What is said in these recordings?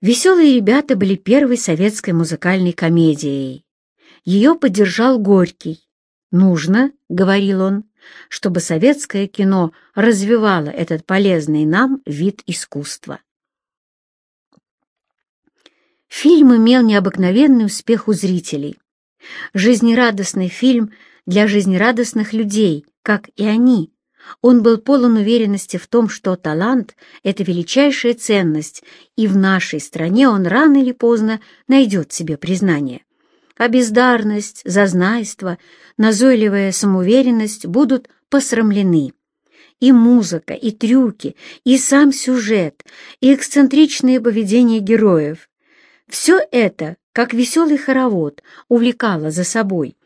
«Веселые ребята» были первой советской музыкальной комедией. Ее поддержал Горький. «Нужно, — говорил он, — чтобы советское кино развивало этот полезный нам вид искусства». Фильм имел необыкновенный успех у зрителей. Жизнерадостный фильм для жизнерадостных людей, как и они, он был полон уверенности в том, что талант — это величайшая ценность, и в нашей стране он рано или поздно найдет себе признание. А бездарность, зазнайство, назойливая самоуверенность будут посрамлены. И музыка, и трюки, и сам сюжет, и эксцентричное поведение героев — все это, как веселый хоровод, увлекало за собой.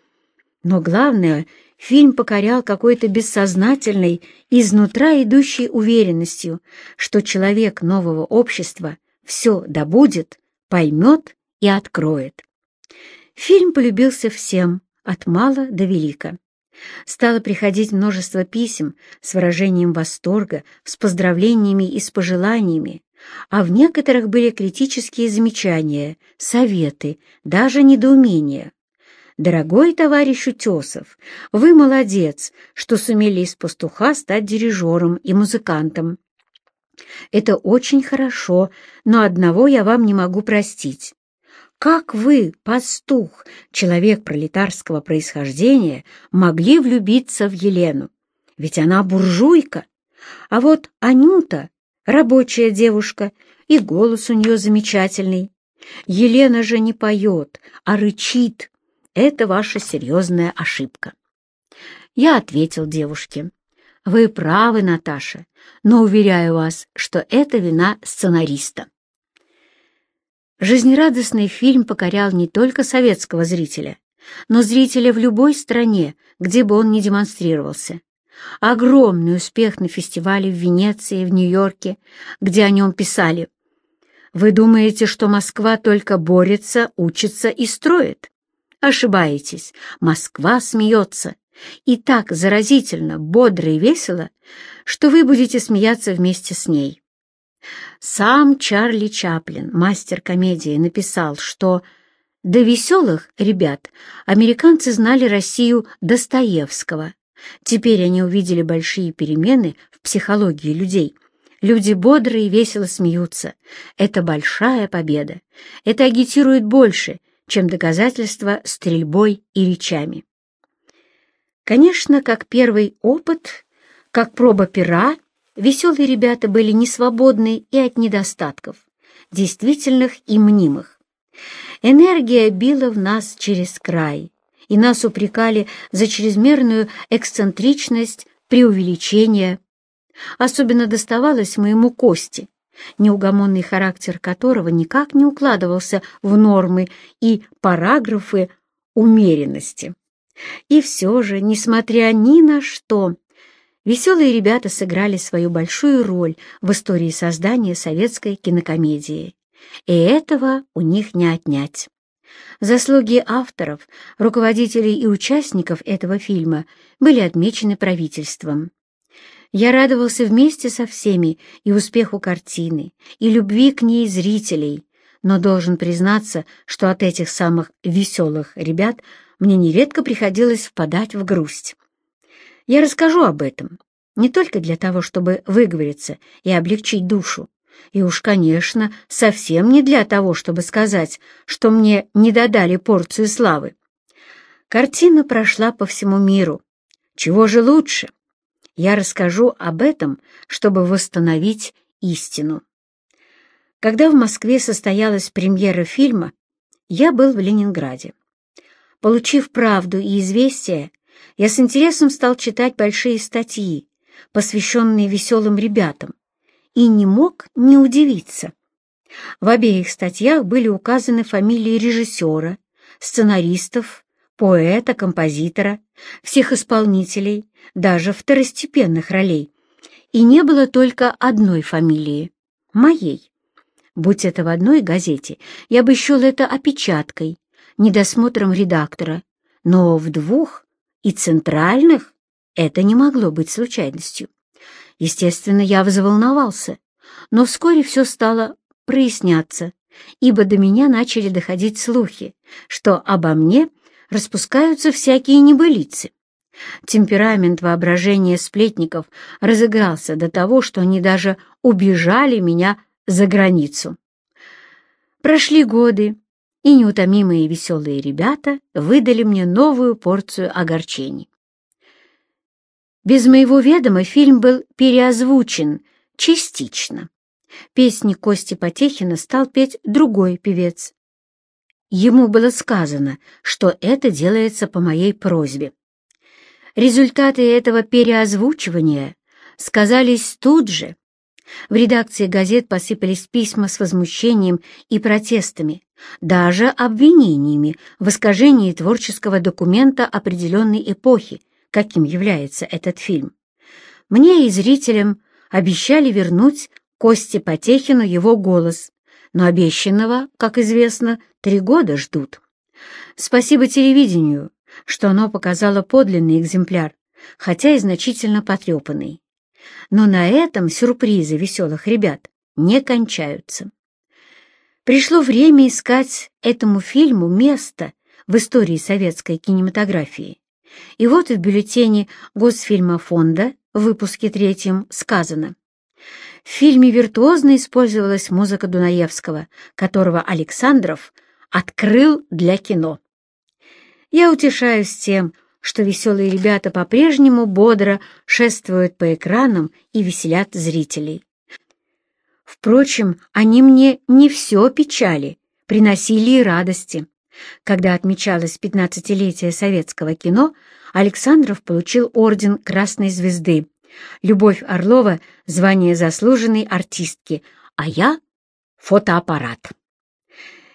Но главное — Фильм покорял какой-то бессознательной, изнутра идущей уверенностью, что человек нового общества все добудет, поймет и откроет. Фильм полюбился всем, от мала до велика. Стало приходить множество писем с выражением восторга, с поздравлениями и с пожеланиями, а в некоторых были критические замечания, советы, даже недоумения. «Дорогой товарищ Утесов, вы молодец, что сумели из пастуха стать дирижером и музыкантом. Это очень хорошо, но одного я вам не могу простить. Как вы, пастух, человек пролетарского происхождения, могли влюбиться в Елену? Ведь она буржуйка. А вот Анюта — рабочая девушка, и голос у нее замечательный. Елена же не поет, а рычит, это ваша серьезная ошибка. Я ответил девушке. Вы правы, Наташа, но уверяю вас, что это вина сценариста. Жизнерадостный фильм покорял не только советского зрителя, но зрителя в любой стране, где бы он ни демонстрировался. Огромный успех на фестивале в Венеции, в Нью-Йорке, где о нем писали. Вы думаете, что Москва только борется, учится и строит? Ошибаетесь, Москва смеется. И так заразительно, бодро и весело, что вы будете смеяться вместе с ней. Сам Чарли Чаплин, мастер комедии, написал, что до веселых ребят американцы знали Россию Достоевского. Теперь они увидели большие перемены в психологии людей. Люди бодро и весело смеются. Это большая победа. Это агитирует больше, чем доказательство стрельбой и речами. Конечно, как первый опыт, как проба пера, веселые ребята были не свободны и от недостатков, действительных и мнимых. Энергия била в нас через край, и нас упрекали за чрезмерную эксцентричность, преувеличение. Особенно доставалось моему Косте, неугомонный характер которого никак не укладывался в нормы и параграфы умеренности. И все же, несмотря ни на что, веселые ребята сыграли свою большую роль в истории создания советской кинокомедии. И этого у них не отнять. Заслуги авторов, руководителей и участников этого фильма были отмечены правительством. Я радовался вместе со всеми и успеху картины, и любви к ней зрителей, но должен признаться, что от этих самых веселых ребят мне нередко приходилось впадать в грусть. Я расскажу об этом, не только для того, чтобы выговориться и облегчить душу, и уж, конечно, совсем не для того, чтобы сказать, что мне не додали порцию славы. Картина прошла по всему миру. Чего же лучше? Я расскажу об этом, чтобы восстановить истину. Когда в Москве состоялась премьера фильма, я был в Ленинграде. Получив правду и известия, я с интересом стал читать большие статьи, посвященные веселым ребятам, и не мог не удивиться. В обеих статьях были указаны фамилии режиссера, сценаристов, поэта, композитора, всех исполнителей, даже второстепенных ролей. И не было только одной фамилии — моей. Будь это в одной газете, я бы счел это опечаткой, недосмотром редактора, но в двух и центральных это не могло быть случайностью. Естественно, я взволновался, но вскоре все стало проясняться, ибо до меня начали доходить слухи, что обо мне распускаются всякие небылицы. Темперамент воображения сплетников разыгрался до того, что они даже убежали меня за границу. Прошли годы, и неутомимые веселые ребята выдали мне новую порцию огорчений. Без моего ведома фильм был переозвучен частично. Песни Кости Потехина стал петь другой певец. Ему было сказано, что это делается по моей просьбе. Результаты этого переозвучивания сказались тут же. В редакции газет посыпались письма с возмущением и протестами, даже обвинениями в искажении творческого документа определенной эпохи, каким является этот фильм. Мне и зрителям обещали вернуть Косте Потехину его голос, но обещанного, как известно, три года ждут. Спасибо телевидению, что оно показало подлинный экземпляр, хотя и значительно потрепанный. Но на этом сюрпризы веселых ребят не кончаются. Пришло время искать этому фильму место в истории советской кинематографии. И вот в бюллетене Госфильма фонда в выпуске третьем сказано в фильме виртуозно использовалась музыка Дунаевского, которого Александров открыл для кино. Я утешаюсь тем, что веселые ребята по-прежнему бодро шествуют по экранам и веселят зрителей. Впрочем, они мне не все печали, приносили и радости. Когда отмечалось 15-летие советского кино, Александров получил орден Красной Звезды, Любовь Орлова — звание заслуженной артистки, а я — фотоаппарат.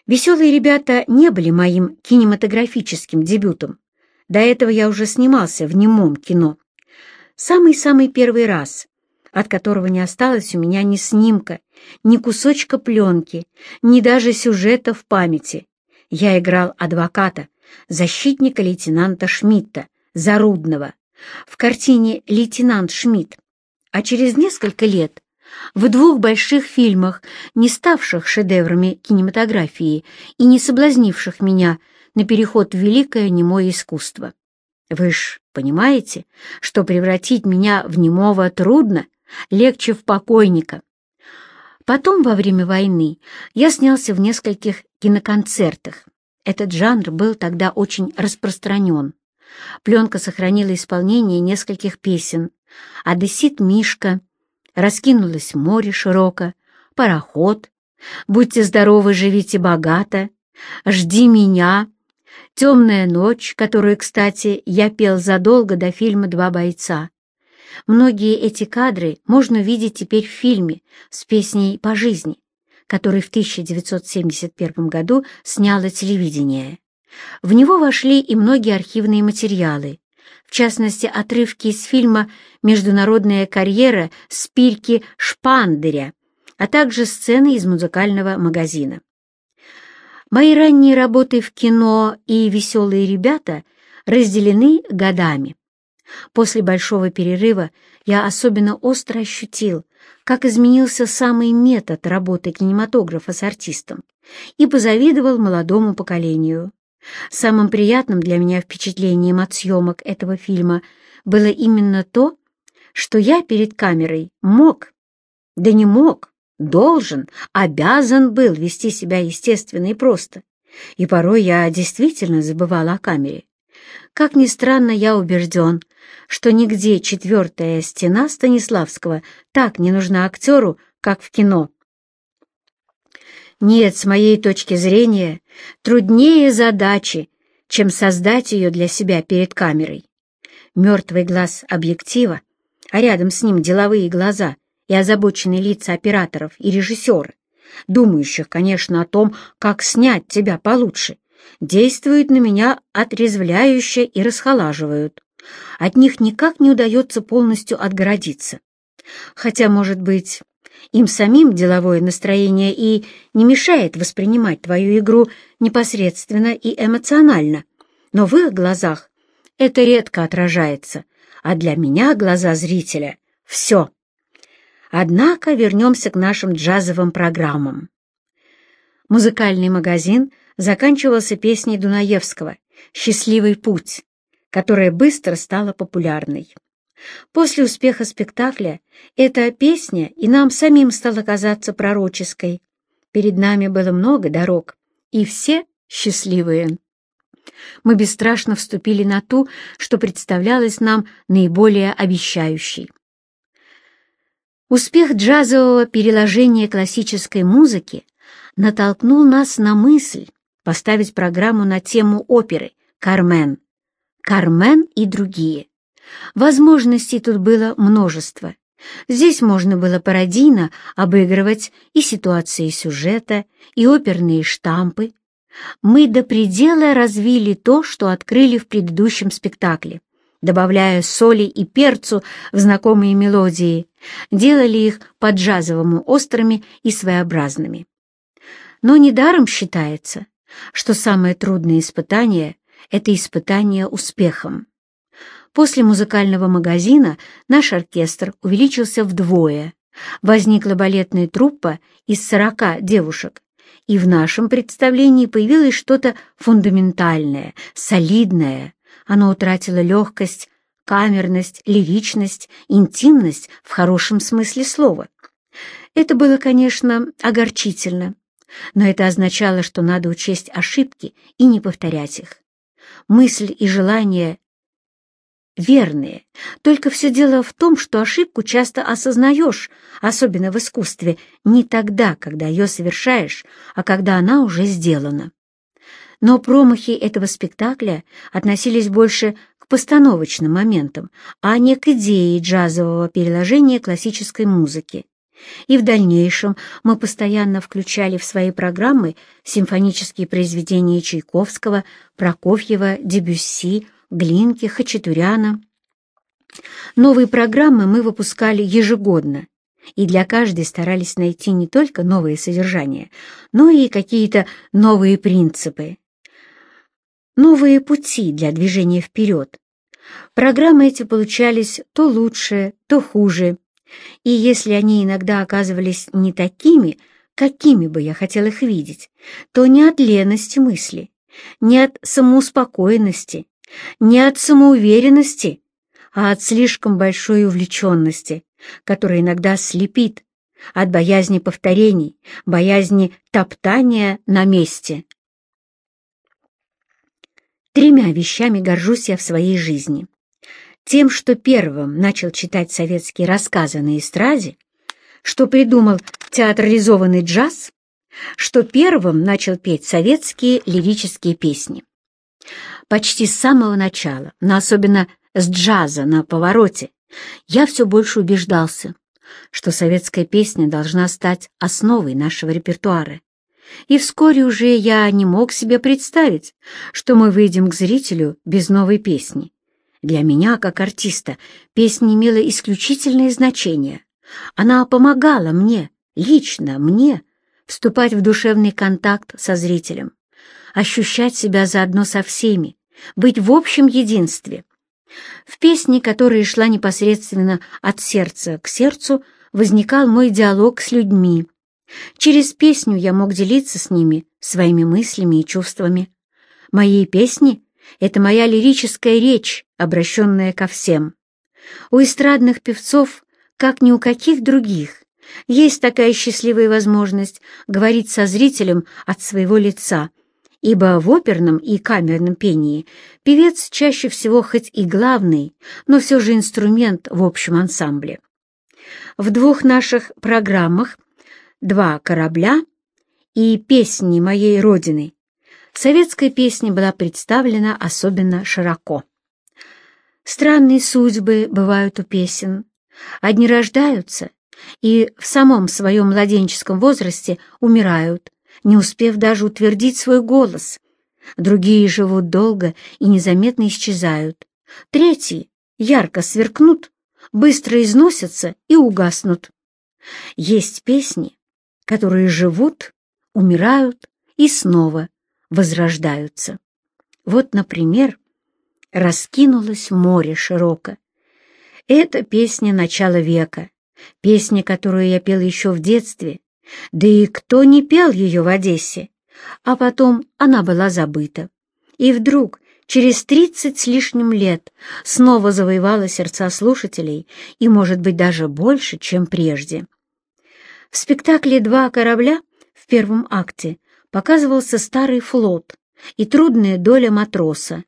«Веселые ребята» не были моим кинематографическим дебютом. До этого я уже снимался в немом кино. Самый-самый первый раз, от которого не осталось у меня ни снимка, ни кусочка пленки, ни даже сюжета в памяти. Я играл адвоката, защитника лейтенанта Шмидта, Зарудного, в картине «Лейтенант Шмидт», а через несколько лет в двух больших фильмах, не ставших шедеврами кинематографии и не соблазнивших меня на переход в великое немое искусство. Вы ж понимаете, что превратить меня в немого трудно, легче в покойника. Потом, во время войны, я снялся в нескольких киноконцертах. Этот жанр был тогда очень распространен. Пленка сохранила исполнение нескольких песен. «Одессит Мишка», «Раскинулось море широко», «Пароход», «Будьте здоровы, живите богато», «Жди меня», «Темная ночь», которую, кстати, я пел задолго до фильма «Два бойца». Многие эти кадры можно видеть теперь в фильме с песней «По жизни», который в 1971 году сняло телевидение. В него вошли и многие архивные материалы, в частности, отрывки из фильма «Международная карьера» Спильки Шпандеря, а также сцены из музыкального магазина. Мои ранние работы в кино и «Веселые ребята» разделены годами. После большого перерыва я особенно остро ощутил, как изменился самый метод работы кинематографа с артистом, и позавидовал молодому поколению. Самым приятным для меня впечатлением от съемок этого фильма было именно то, что я перед камерой мог, да не мог, должен, обязан был вести себя естественно и просто. И порой я действительно забывала о камере. Как ни странно, я убежден, что нигде четвертая стена Станиславского так не нужна актеру, как в кино. Нет, с моей точки зрения, труднее задачи, чем создать ее для себя перед камерой. Мертвый глаз объектива, а рядом с ним деловые глаза и озабоченные лица операторов и режиссера, думающих, конечно, о том, как снять тебя получше, действуют на меня отрезвляюще и расхолаживают. От них никак не удается полностью отгородиться. Хотя, может быть, им самим деловое настроение и не мешает воспринимать твою игру непосредственно и эмоционально. Но в их глазах это редко отражается, а для меня глаза зрителя — все. Однако вернемся к нашим джазовым программам. Музыкальный магазин заканчивался песней Дунаевского «Счастливый путь», которая быстро стала популярной. После успеха спектакля эта песня и нам самим стала казаться пророческой. Перед нами было много дорог, и все счастливые. Мы бесстрашно вступили на ту, что представлялось нам наиболее обещающей. Успех джазового переложения классической музыки натолкнул нас на мысль поставить программу на тему оперы «Кармен», «Кармен» и другие. Возможностей тут было множество. Здесь можно было пародийно обыгрывать и ситуации сюжета, и оперные штампы. Мы до предела развили то, что открыли в предыдущем спектакле, добавляя соли и перцу в знакомые мелодии, делали их по-джазовому острыми и своеобразными. Но недаром считается, что самое трудное испытание — это испытание успехом. После музыкального магазина наш оркестр увеличился вдвое. Возникла балетная труппа из сорока девушек, и в нашем представлении появилось что-то фундаментальное, солидное. Оно утратило легкость, камерность, лиричность, интимность в хорошем смысле слова. Это было, конечно, огорчительно, но это означало, что надо учесть ошибки и не повторять их. Мысль и желание верные, только все дело в том, что ошибку часто осознаешь, особенно в искусстве, не тогда, когда ее совершаешь, а когда она уже сделана. Но промахи этого спектакля относились больше к постановочным моментам, а не к идее джазового переложения классической музыки. И в дальнейшем мы постоянно включали в свои программы симфонические произведения Чайковского, Прокофьева, Дебюсси, Глинки, Хачатуряна. Новые программы мы выпускали ежегодно, и для каждой старались найти не только новые содержания, но и какие-то новые принципы, новые пути для движения вперед. Программы эти получались то лучше, то хуже, и если они иногда оказывались не такими, какими бы я хотел их видеть, то не от лености мысли, не от самоуспокоенности, не от самоуверенности, а от слишком большой увлеченности, которая иногда слепит, от боязни повторений, боязни топтания на месте. Тремя вещами горжусь я в своей жизни тем, что первым начал читать советские рассказы на эстраде, что придумал театрализованный джаз, что первым начал петь советские лирические песни. Почти с самого начала, но особенно с джаза на повороте, я все больше убеждался, что советская песня должна стать основой нашего репертуара. И вскоре уже я не мог себе представить, что мы выйдем к зрителю без новой песни. Для меня, как артиста, песня имела исключительное значение. Она помогала мне, лично мне, вступать в душевный контакт со зрителем, ощущать себя заодно со всеми, быть в общем единстве. В песне, которая шла непосредственно от сердца к сердцу, возникал мой диалог с людьми. Через песню я мог делиться с ними своими мыслями и чувствами. Мои песни это моя лирическая речь, обращенная ко всем. У эстрадных певцов, как ни у каких других, есть такая счастливая возможность говорить со зрителем от своего лица, ибо в оперном и камерном пении певец чаще всего хоть и главный, но все же инструмент в общем ансамбле. В двух наших программах «Два корабля» и «Песни моей Родины» советская песня была представлена особенно широко. Странные судьбы бывают у песен. Одни рождаются и в самом своем младенческом возрасте умирают, не успев даже утвердить свой голос. Другие живут долго и незаметно исчезают. Третьи ярко сверкнут, быстро износятся и угаснут. Есть песни, которые живут, умирают и снова возрождаются. Вот, например, «Раскинулось море широко». Это песня начала века, песня, которую я пел еще в детстве, Да и кто не пел ее в Одессе? А потом она была забыта. И вдруг, через тридцать с лишним лет, снова завоевала сердца слушателей и, может быть, даже больше, чем прежде. В спектакле «Два корабля» в первом акте показывался старый флот и трудная доля матроса,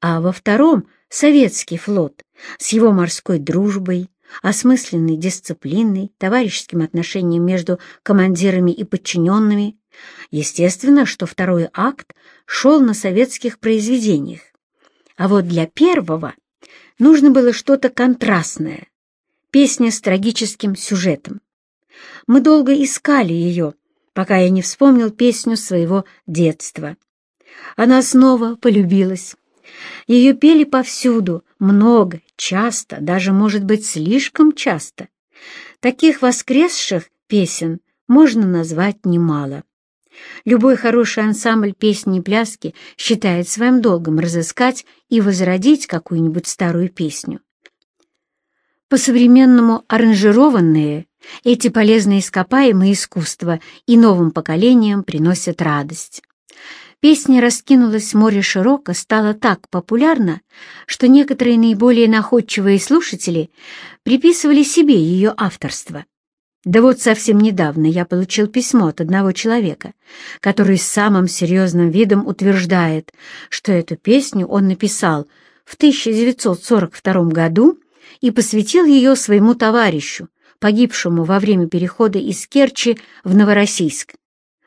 а во втором — советский флот с его морской дружбой, осмысленной дисциплиной, товарищеским отношением между командирами и подчиненными. Естественно, что второй акт шел на советских произведениях. А вот для первого нужно было что-то контрастное, песня с трагическим сюжетом. Мы долго искали ее, пока я не вспомнил песню своего детства. Она снова полюбилась. Ее пели повсюду, много, часто, даже, может быть, слишком часто. Таких воскресших песен можно назвать немало. Любой хороший ансамбль песни и пляски считает своим долгом разыскать и возродить какую-нибудь старую песню. По-современному аранжированные, эти полезные ископаемые искусства и новым поколениям приносят радость. Песня раскинулась море широко, стала так популярна, что некоторые наиболее находчивые слушатели приписывали себе ее авторство. Да вот совсем недавно я получил письмо от одного человека, который с самым серьезным видом утверждает, что эту песню он написал в 1942 году и посвятил ее своему товарищу, погибшему во время перехода из Керчи в Новороссийск.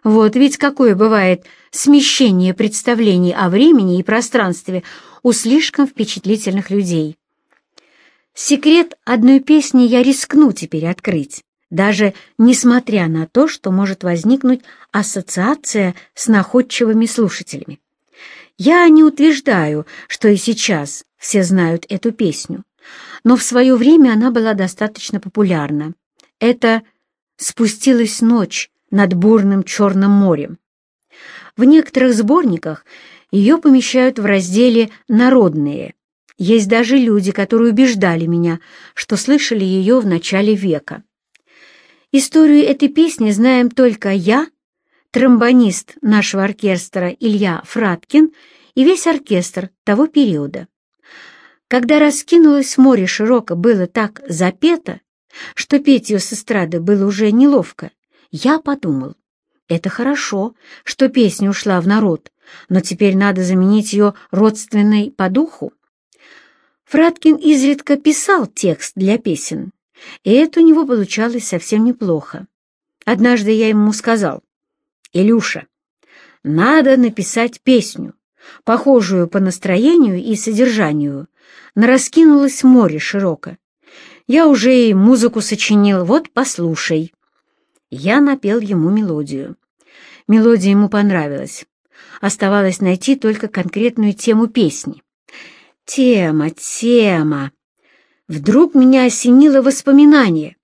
Вот ведь какое бывает смещение представлений о времени и пространстве у слишком впечатлительных людей. Секрет одной песни я рискну теперь открыть, даже несмотря на то, что может возникнуть ассоциация с находчивыми слушателями. Я не утверждаю, что и сейчас все знают эту песню, но в свое время она была достаточно популярна. Это «Спустилась ночь» над бурным Черным морем. В некоторых сборниках ее помещают в разделе «Народные». Есть даже люди, которые убеждали меня, что слышали ее в начале века. Историю этой песни знаем только я, тромбонист нашего оркестра Илья Фраткин и весь оркестр того периода. Когда раскинулось море широко было так запето, что петь ее с эстрады было уже неловко, я подумал, это хорошо, что песня ушла в народ, но теперь надо заменить ее родственной по духу. Фраткин изредка писал текст для песен, и это у него получалось совсем неплохо. Однажды я ему сказал, «Илюша, надо написать песню, похожую по настроению и содержанию, на раскинулось море широко. Я уже и музыку сочинил, вот послушай». Я напел ему мелодию. Мелодия ему понравилась. Оставалось найти только конкретную тему песни. Тема, тема. Вдруг меня осенило воспоминание.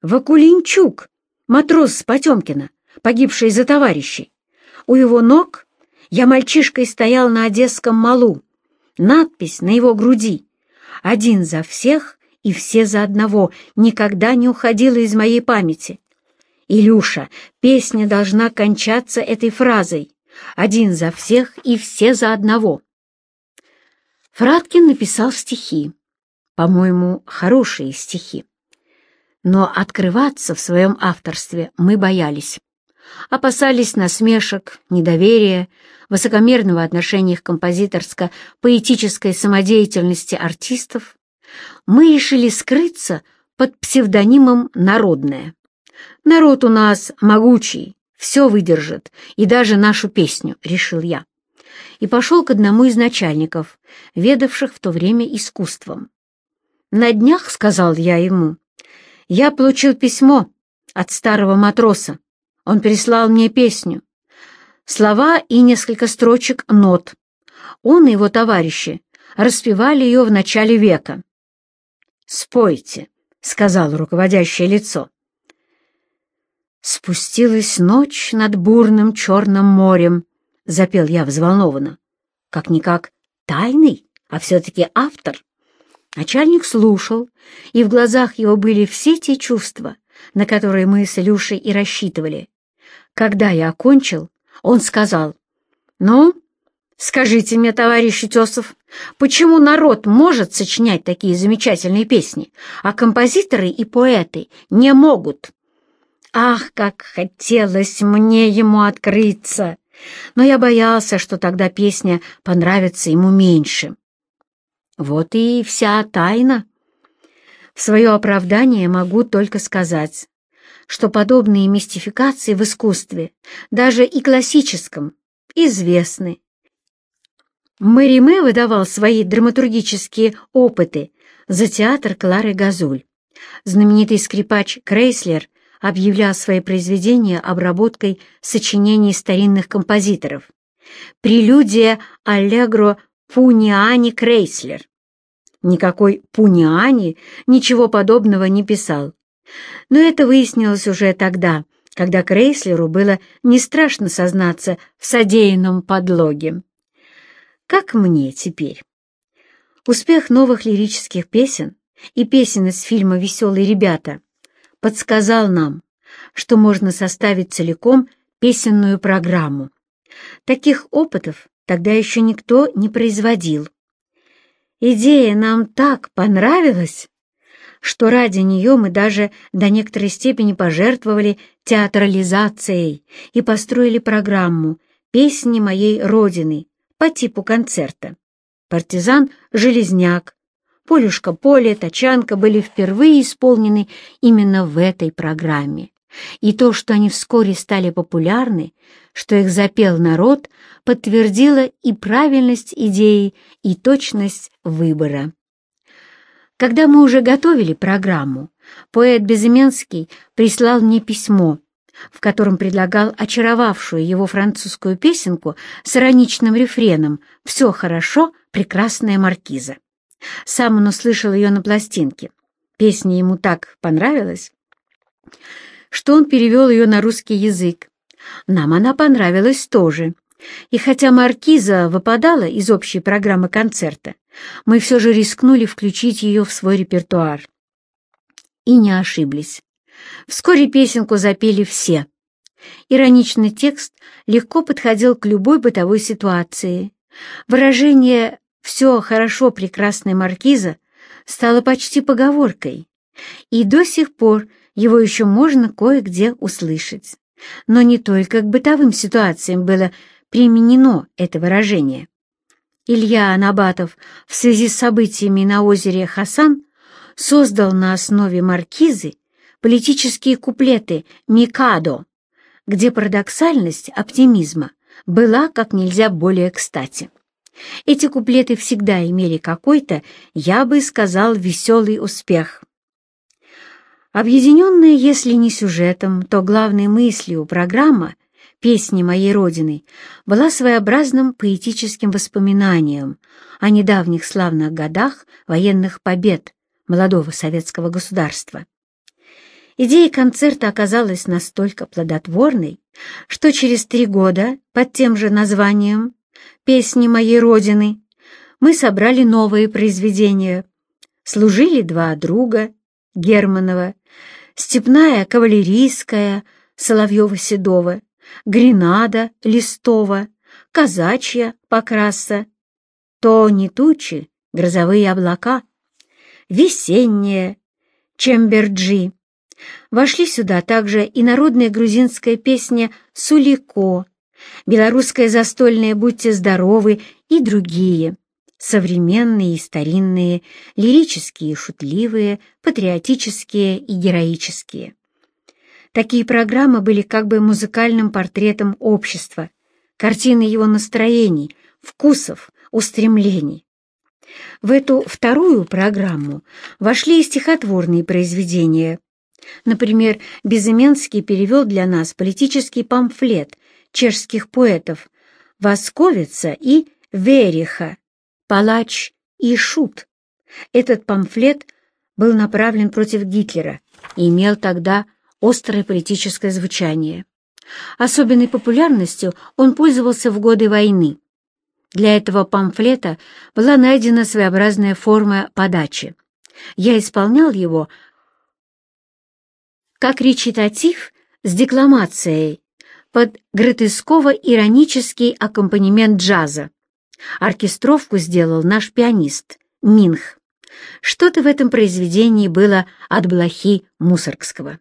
Вакулинчук, матрос с Потемкина, погибший за товарищей. У его ног я мальчишкой стоял на Одесском малу. Надпись на его груди «Один за всех, и все за одного никогда не уходила из моей памяти. Илюша, песня должна кончаться этой фразой «один за всех и все за одного». Фраткин написал стихи, по-моему, хорошие стихи. Но открываться в своем авторстве мы боялись. Опасались насмешек, недоверия, высокомерного отношения к композиторско-поэтической самодеятельности артистов мы решили скрыться под псевдонимом «Народная». Народ у нас могучий, все выдержит, и даже нашу песню, решил я. И пошел к одному из начальников, ведавших в то время искусством. «На днях, — сказал я ему, — я получил письмо от старого матроса. Он прислал мне песню. Слова и несколько строчек нот. Он и его товарищи распевали ее в начале века. «Спойте», — сказал руководящее лицо. «Спустилась ночь над бурным черным морем», — запел я взволнованно. «Как-никак тайный, а все-таки автор». Начальник слушал, и в глазах его были все те чувства, на который мы с Илюшей и рассчитывали. Когда я окончил, он сказал, «Ну, скажите мне, товарищ Утесов, почему народ может сочинять такие замечательные песни, а композиторы и поэты не могут?» Ах, как хотелось мне ему открыться! Но я боялся, что тогда песня понравится ему меньше. Вот и вся тайна. В свое оправдание могу только сказать, что подобные мистификации в искусстве, даже и классическом, известны. Мэриме выдавал свои драматургические опыты за театр Клары Газуль. Знаменитый скрипач Крейслер объявлял свои произведения обработкой сочинений старинных композиторов. Прелюдия Аллегро Пуниани Крейслер. Никакой Пуниани ничего подобного не писал. Но это выяснилось уже тогда, когда Крейслеру было не страшно сознаться в содеянном подлоге. Как мне теперь? Успех новых лирических песен и песен из фильма «Веселые ребята» подсказал нам, что можно составить целиком песенную программу. Таких опытов тогда еще никто не производил. Идея нам так понравилась, что ради нее мы даже до некоторой степени пожертвовали театрализацией и построили программу «Песни моей Родины» по типу концерта. «Партизан Железняк», «Полюшка поле», «Тачанка» были впервые исполнены именно в этой программе. И то, что они вскоре стали популярны, что их запел народ, подтвердило и правильность идеи, и точность выбора. Когда мы уже готовили программу, поэт Безыменский прислал мне письмо, в котором предлагал очаровавшую его французскую песенку с ироничным рефреном «Все хорошо, прекрасная маркиза». Сам он услышал ее на пластинке. Песня ему так понравилась, что он перевел ее на русский язык. Нам она понравилась тоже. И хотя «Маркиза» выпадала из общей программы концерта, мы все же рискнули включить ее в свой репертуар. И не ошиблись. Вскоре песенку запели все. Ироничный текст легко подходил к любой бытовой ситуации. Выражение «все хорошо, прекрасная маркиза» стало почти поговоркой, и до сих пор его еще можно кое-где услышать. Но не только к бытовым ситуациям было применено это выражение. Илья Анабатов в связи с событиями на озере Хасан создал на основе маркизы политические куплеты «Микадо», где парадоксальность оптимизма была как нельзя более кстати. Эти куплеты всегда имели какой-то, я бы сказал, веселый успех. Объединенная, если не сюжетом, то главной мыслью программа песни моей Родины была своеобразным поэтическим воспоминанием о недавних славных годах военных побед молодого советского государства. Идея концерта оказалась настолько плодотворной, что через три года под тем же названием «Песни моей Родины» мы собрали новые произведения. Служили два друга Германова, Степная кавалерийская Соловьева-Седова Гренада листова, казачья покраса, то не тучи, грозовые облака, весеннее, чемберджи. Вошли сюда также и народная грузинская песня «Сулико», белорусская застольная «Будьте здоровы» и другие, современные и старинные, лирические и шутливые, патриотические и героические. Такие программы были как бы музыкальным портретом общества, картиной его настроений, вкусов, устремлений. В эту вторую программу вошли и стихотворные произведения. Например, Безыменский перевел для нас политический памфлет чешских поэтов Восковица и Вериха, Палач и Шут. Этот памфлет был направлен против Гитлера и имел тогда острое политическое звучание. Особенной популярностью он пользовался в годы войны. Для этого памфлета была найдена своеобразная форма подачи. Я исполнял его как речитатив с декламацией под гротесково-иронический аккомпанемент джаза. Оркестровку сделал наш пианист Минх. Что-то в этом произведении было от блохи Мусоргского.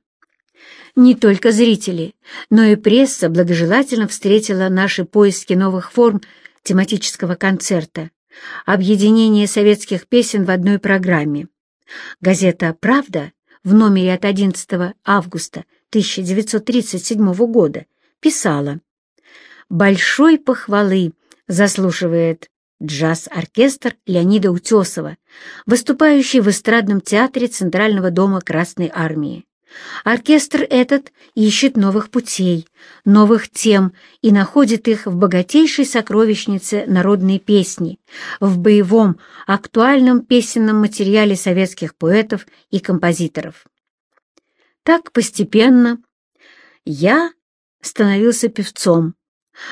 Не только зрители, но и пресса благожелательно встретила наши поиски новых форм тематического концерта, объединение советских песен в одной программе. Газета «Правда» в номере от 11 августа 1937 года писала «Большой похвалы заслушивает джаз-оркестр Леонида Утесова, выступающий в эстрадном театре Центрального дома Красной Армии. Оркестр этот ищет новых путей, новых тем и находит их в богатейшей сокровищнице народной песни, в боевом, актуальном песенном материале советских поэтов и композиторов. Так постепенно я становился певцом,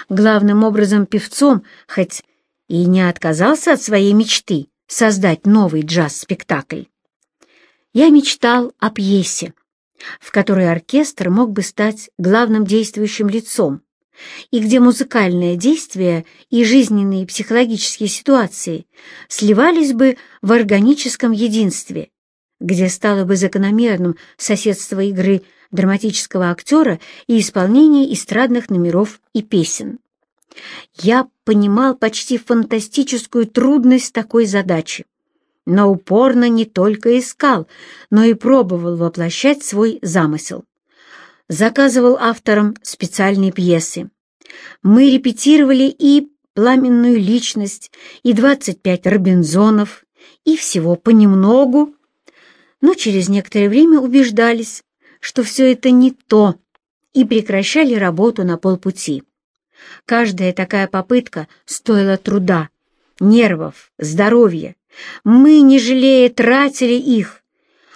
главным образом певцом, хоть и не отказался от своей мечты создать новый джаз-спектакль. Я мечтал о пьесе, в которой оркестр мог бы стать главным действующим лицом, и где музыкальное действие и жизненные психологические ситуации сливались бы в органическом единстве, где стало бы закономерным соседство игры драматического актера и исполнения эстрадных номеров и песен. Я понимал почти фантастическую трудность такой задачи, но упорно не только искал, но и пробовал воплощать свой замысел. Заказывал авторам специальные пьесы. Мы репетировали и «Пламенную личность», и «25 Робинзонов», и всего понемногу, но через некоторое время убеждались, что все это не то, и прекращали работу на полпути. Каждая такая попытка стоила труда, нервов, здоровья. Мы, не жалея, тратили их,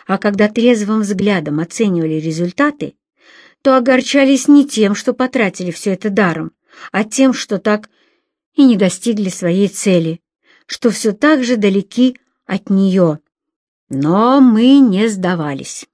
а когда трезвым взглядом оценивали результаты, то огорчались не тем, что потратили все это даром, а тем, что так и не достигли своей цели, что все так же далеки от нее. Но мы не сдавались.